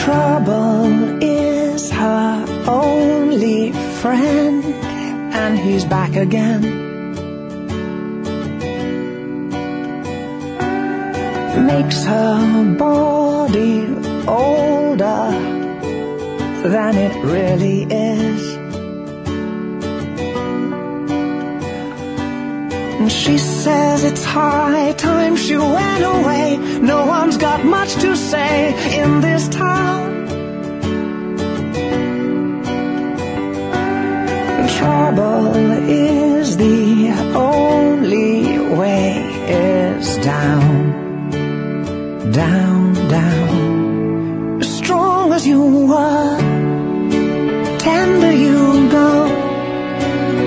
Trouble is her only friend, and he's back again. Makes her body older than it really is. And she says it's high time she went away. No one's got much to say down, down. As strong as you were, tender you go.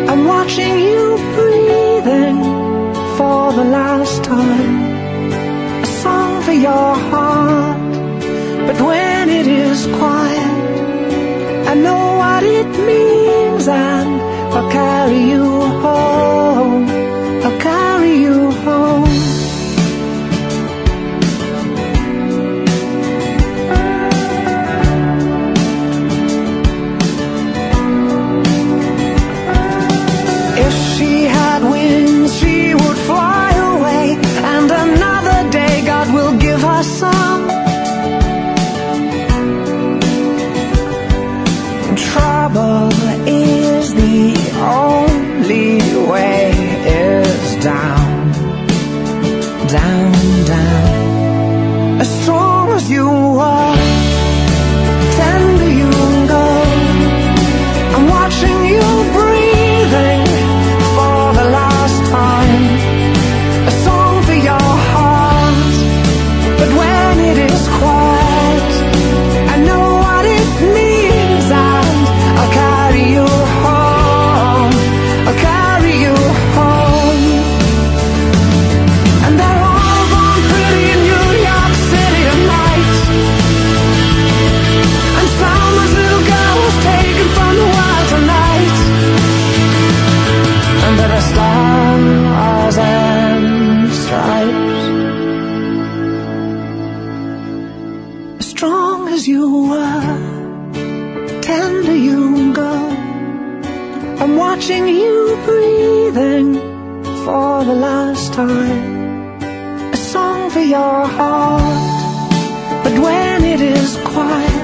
I'm watching you breathing for the last time. A song for your heart. But when it is quiet, I know what it means and I'll carry you Trouble is the only you go. I'm watching you breathing for the last time. A song for your heart. But when it is quiet,